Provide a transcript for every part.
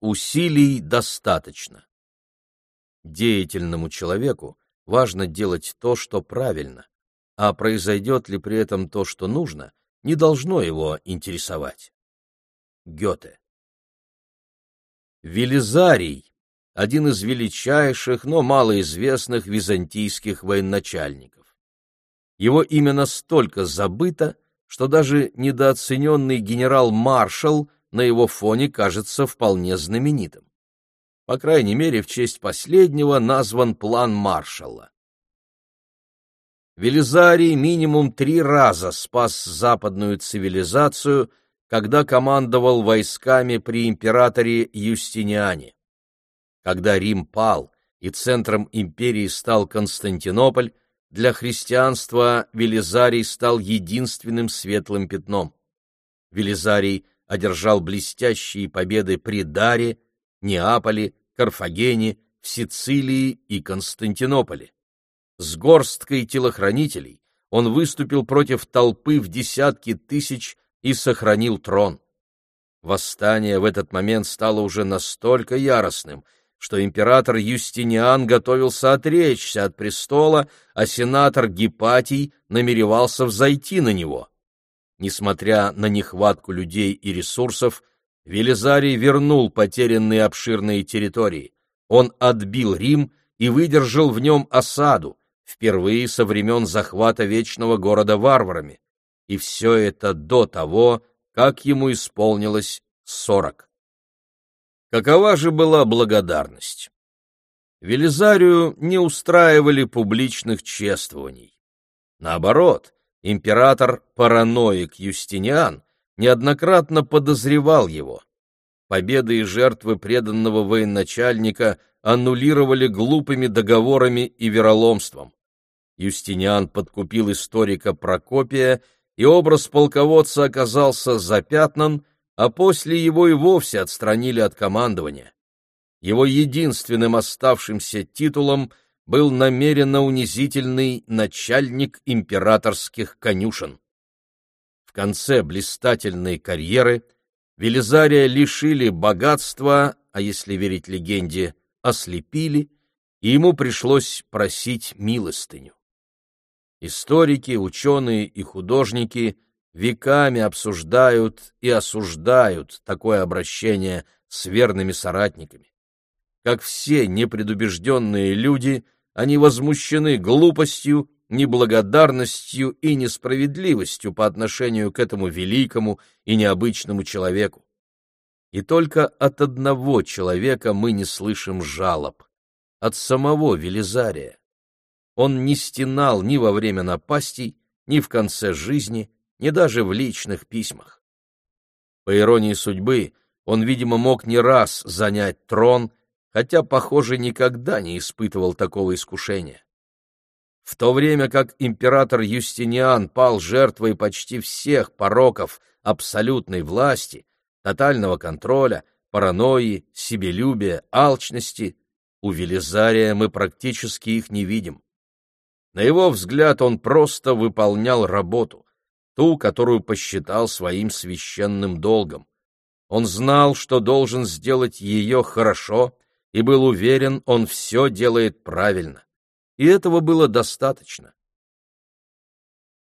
Усилий достаточно. Деятельному человеку важно делать то, что правильно, а произойдет ли при этом то, что нужно, не должно его интересовать. Гёте Велизарий — один из величайших, но малоизвестных византийских военачальников. Его имя настолько забыто, что даже недооцененный генерал-маршал на его фоне кажется вполне знаменитым. По крайней мере, в честь последнего назван план маршала. Велизарий минимум три раза спас западную цивилизацию когда командовал войсками при императоре Юстиниане. Когда Рим пал и центром империи стал Константинополь, для христианства Велизарий стал единственным светлым пятном. Велизарий одержал блестящие победы при Даре, Неаполе, Карфагене, в Сицилии и Константинополе. С горсткой телохранителей он выступил против толпы в десятки тысяч и сохранил трон. Восстание в этот момент стало уже настолько яростным, что император Юстиниан готовился отречься от престола, а сенатор Гипатий намеревался взойти на него. Несмотря на нехватку людей и ресурсов, Велизарий вернул потерянные обширные территории. Он отбил Рим и выдержал в нем осаду, впервые со времен захвата вечного города варварами и все это до того, как ему исполнилось сорок. Какова же была благодарность? Велизарию не устраивали публичных чествований. Наоборот, император-параноик Юстиниан неоднократно подозревал его. Победы и жертвы преданного военачальника аннулировали глупыми договорами и вероломством. Юстиниан подкупил историка Прокопия и образ полководца оказался запятнан, а после его и вовсе отстранили от командования. Его единственным оставшимся титулом был намеренно унизительный начальник императорских конюшен. В конце блистательной карьеры Велизария лишили богатства, а если верить легенде, ослепили, и ему пришлось просить милостыню. Историки, ученые и художники веками обсуждают и осуждают такое обращение с верными соратниками. Как все непредубежденные люди, они возмущены глупостью, неблагодарностью и несправедливостью по отношению к этому великому и необычному человеку. И только от одного человека мы не слышим жалоб — от самого Велизария он не стенал ни во время напастей, ни в конце жизни, ни даже в личных письмах. По иронии судьбы, он, видимо, мог не раз занять трон, хотя, похоже, никогда не испытывал такого искушения. В то время как император Юстиниан пал жертвой почти всех пороков абсолютной власти, тотального контроля, паранойи, себелюбия, алчности, у Велизария мы практически их не видим. На его взгляд, он просто выполнял работу, ту, которую посчитал своим священным долгом. Он знал, что должен сделать ее хорошо, и был уверен, он все делает правильно. И этого было достаточно.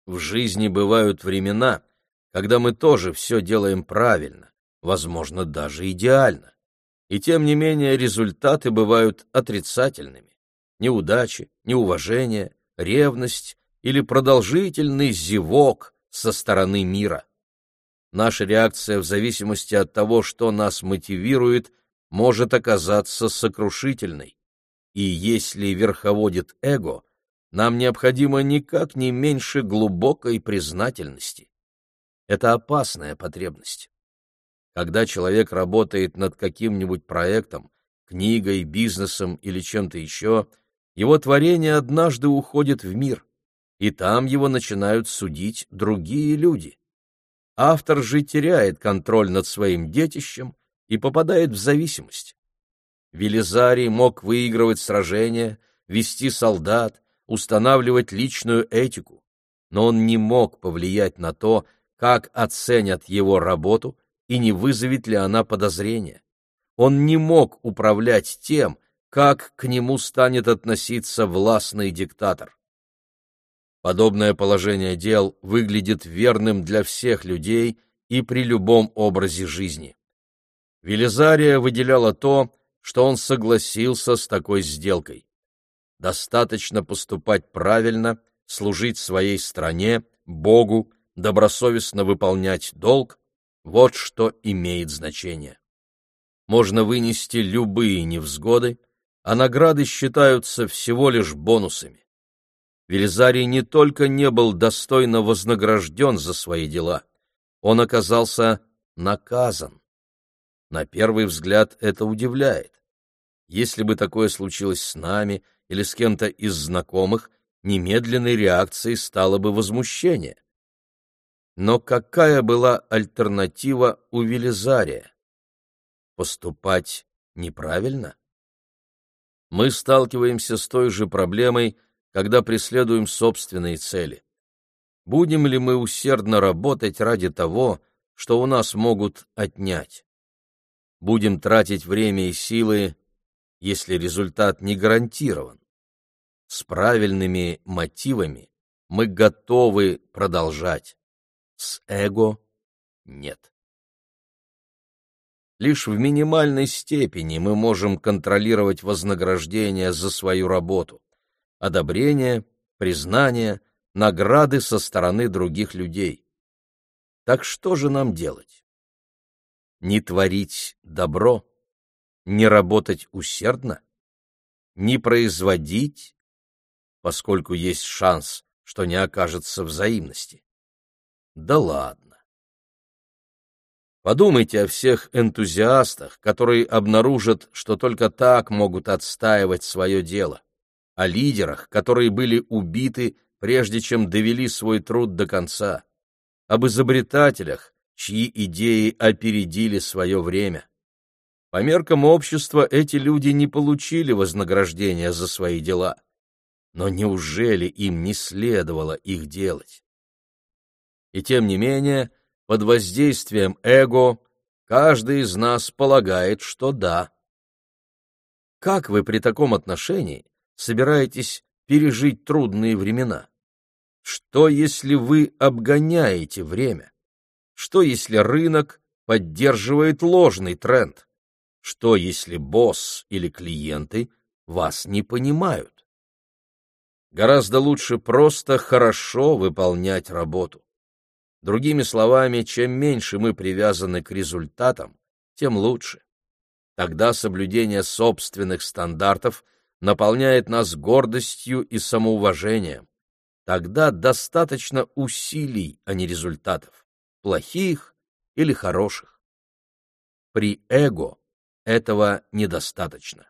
В жизни бывают времена, когда мы тоже все делаем правильно, возможно, даже идеально. И тем не менее результаты бывают отрицательными. Неудачи, неуважение, ревность или продолжительный зевок со стороны мира. Наша реакция в зависимости от того, что нас мотивирует, может оказаться сокрушительной. И если верховодит эго, нам необходимо никак не меньше глубокой признательности. Это опасная потребность. Когда человек работает над каким-нибудь проектом, книгой, бизнесом или чем-то еще – его творение однажды уходит в мир, и там его начинают судить другие люди. Автор же теряет контроль над своим детищем и попадает в зависимость. Велизарий мог выигрывать сражения, вести солдат, устанавливать личную этику, но он не мог повлиять на то, как оценят его работу и не вызовет ли она подозрения. он не мог управлять тем, как к нему станет относиться властный диктатор. Подобное положение дел выглядит верным для всех людей и при любом образе жизни. Велизария выделяла то, что он согласился с такой сделкой. Достаточно поступать правильно, служить своей стране, Богу, добросовестно выполнять долг — вот что имеет значение. Можно вынести любые невзгоды, а награды считаются всего лишь бонусами. Велизарий не только не был достойно вознагражден за свои дела, он оказался наказан. На первый взгляд это удивляет. Если бы такое случилось с нами или с кем-то из знакомых, немедленной реакцией стало бы возмущение. Но какая была альтернатива у Велизария? Поступать неправильно? Мы сталкиваемся с той же проблемой, когда преследуем собственные цели. Будем ли мы усердно работать ради того, что у нас могут отнять? Будем тратить время и силы, если результат не гарантирован. С правильными мотивами мы готовы продолжать. С эго нет. Лишь в минимальной степени мы можем контролировать вознаграждение за свою работу, одобрение, признание, награды со стороны других людей. Так что же нам делать? Не творить добро, не работать усердно, не производить, поскольку есть шанс, что не окажется взаимности. Да ладно. Подумайте о всех энтузиастах, которые обнаружат, что только так могут отстаивать свое дело, о лидерах, которые были убиты, прежде чем довели свой труд до конца, об изобретателях, чьи идеи опередили свое время. По меркам общества эти люди не получили вознаграждения за свои дела. Но неужели им не следовало их делать? И тем не менее, под воздействием эго, каждый из нас полагает, что да. Как вы при таком отношении собираетесь пережить трудные времена? Что, если вы обгоняете время? Что, если рынок поддерживает ложный тренд? Что, если босс или клиенты вас не понимают? Гораздо лучше просто хорошо выполнять работу. Другими словами, чем меньше мы привязаны к результатам, тем лучше. Тогда соблюдение собственных стандартов наполняет нас гордостью и самоуважением. Тогда достаточно усилий, а не результатов, плохих или хороших. При эго этого недостаточно.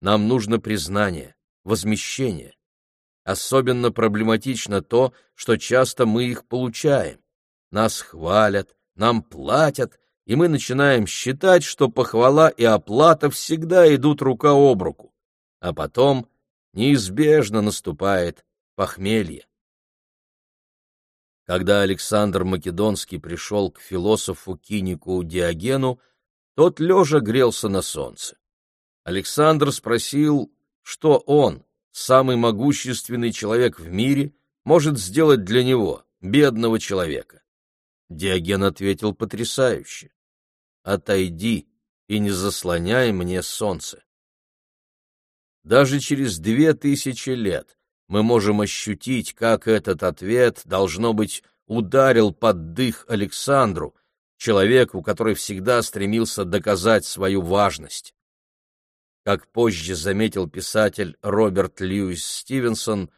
Нам нужно признание, возмещение. Особенно проблематично то, что часто мы их получаем нас хвалят, нам платят, и мы начинаем считать, что похвала и оплата всегда идут рука об руку, а потом неизбежно наступает похмелье. Когда Александр Македонский пришел к философу-кинику Диогену, тот лежа грелся на солнце. Александр спросил, что он, самый могущественный человек в мире, может сделать для него, бедного человека. Диоген ответил потрясающе. «Отойди и не заслоняй мне солнце». Даже через две тысячи лет мы можем ощутить, как этот ответ, должно быть, ударил под дых Александру, человеку, который всегда стремился доказать свою важность. Как позже заметил писатель Роберт Льюис Стивенсон,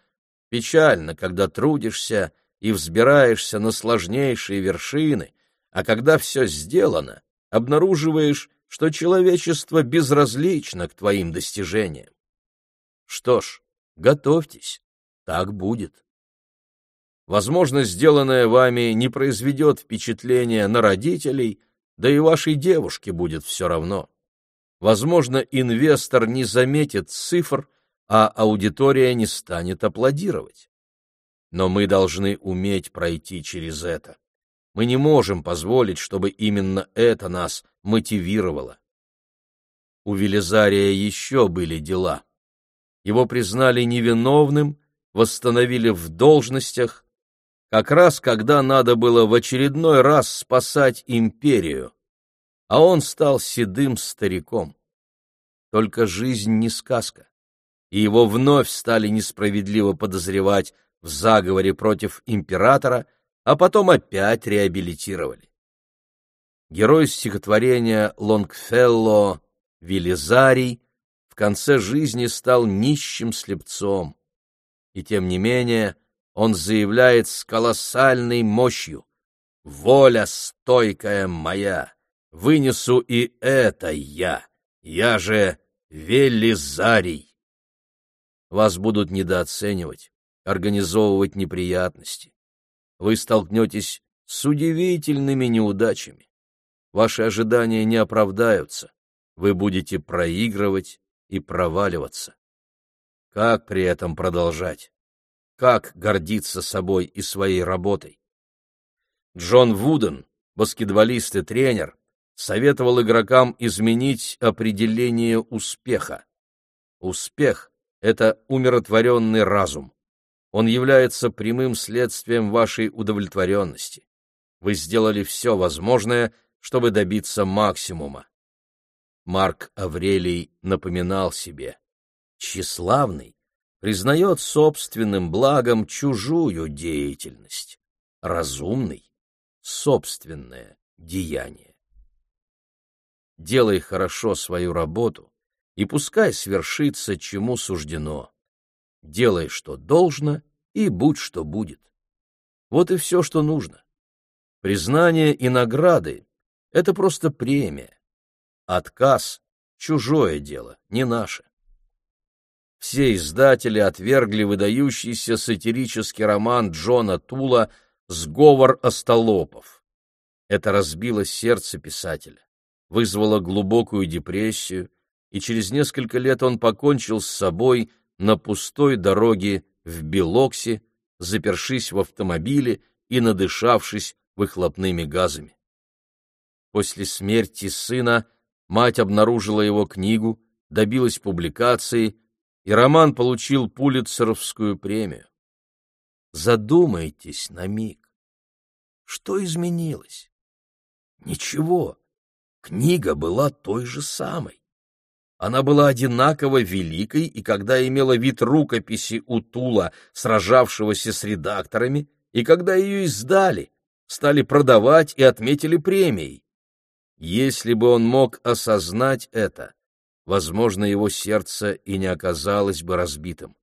печально, когда трудишься и взбираешься на сложнейшие вершины, а когда все сделано, обнаруживаешь, что человечество безразлично к твоим достижениям. Что ж, готовьтесь, так будет. Возможно, сделанное вами не произведет впечатления на родителей, да и вашей девушке будет все равно. Возможно, инвестор не заметит цифр, а аудитория не станет аплодировать. Но мы должны уметь пройти через это. Мы не можем позволить, чтобы именно это нас мотивировало. у Велизария еще были дела. Его признали невиновным, восстановили в должностях, как раз когда надо было в очередной раз спасать империю, а он стал седым стариком. Только жизнь не сказка, и его вновь стали несправедливо подозревать в заговоре против императора, а потом опять реабилитировали. Герой стихотворения Лонгфелло Велизарий конце жизни стал нищим слепцом. И тем не менее он заявляет с колоссальной мощью «Воля стойкая моя, вынесу и это я, я же Велизарий». Вас будут недооценивать, организовывать неприятности. Вы столкнетесь с удивительными неудачами. Ваши ожидания не оправдаются вы будете проигрывать и проваливаться. Как при этом продолжать? Как гордиться собой и своей работой? Джон Вуден, баскетболист и тренер, советовал игрокам изменить определение успеха. Успех — это умиротворенный разум. Он является прямым следствием вашей удовлетворенности. Вы сделали все возможное, чтобы добиться максимума. Марк Аврелий напоминал себе. Тщеславный признает собственным благом чужую деятельность, разумный — собственное деяние. Делай хорошо свою работу, и пускай свершится, чему суждено. Делай, что должно, и будь, что будет. Вот и все, что нужно. Признание и награды — это просто премия Отказ — чужое дело, не наше. Все издатели отвергли выдающийся сатирический роман Джона Тула «Сговор остолопов». Это разбило сердце писателя, вызвало глубокую депрессию, и через несколько лет он покончил с собой на пустой дороге в Белоксе, запершись в автомобиле и надышавшись выхлопными газами. После смерти сына Мать обнаружила его книгу, добилась публикации, и роман получил Пулитцеровскую премию. Задумайтесь на миг. Что изменилось? Ничего. Книга была той же самой. Она была одинаково великой, и когда имела вид рукописи у Тула, сражавшегося с редакторами, и когда ее издали, стали продавать и отметили премией. Если бы он мог осознать это, возможно, его сердце и не оказалось бы разбитым.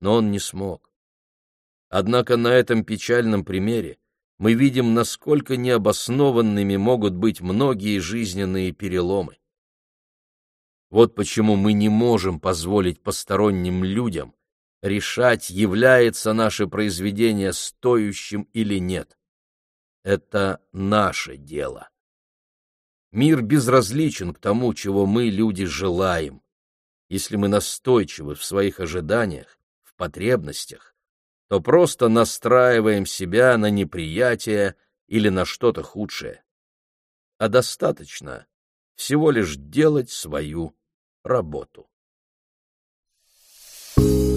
Но он не смог. Однако на этом печальном примере мы видим, насколько необоснованными могут быть многие жизненные переломы. Вот почему мы не можем позволить посторонним людям решать, является наше произведение стоящим или нет. Это наше дело. Мир безразличен к тому, чего мы, люди, желаем. Если мы настойчивы в своих ожиданиях, в потребностях, то просто настраиваем себя на неприятие или на что-то худшее. А достаточно всего лишь делать свою работу. Thank you.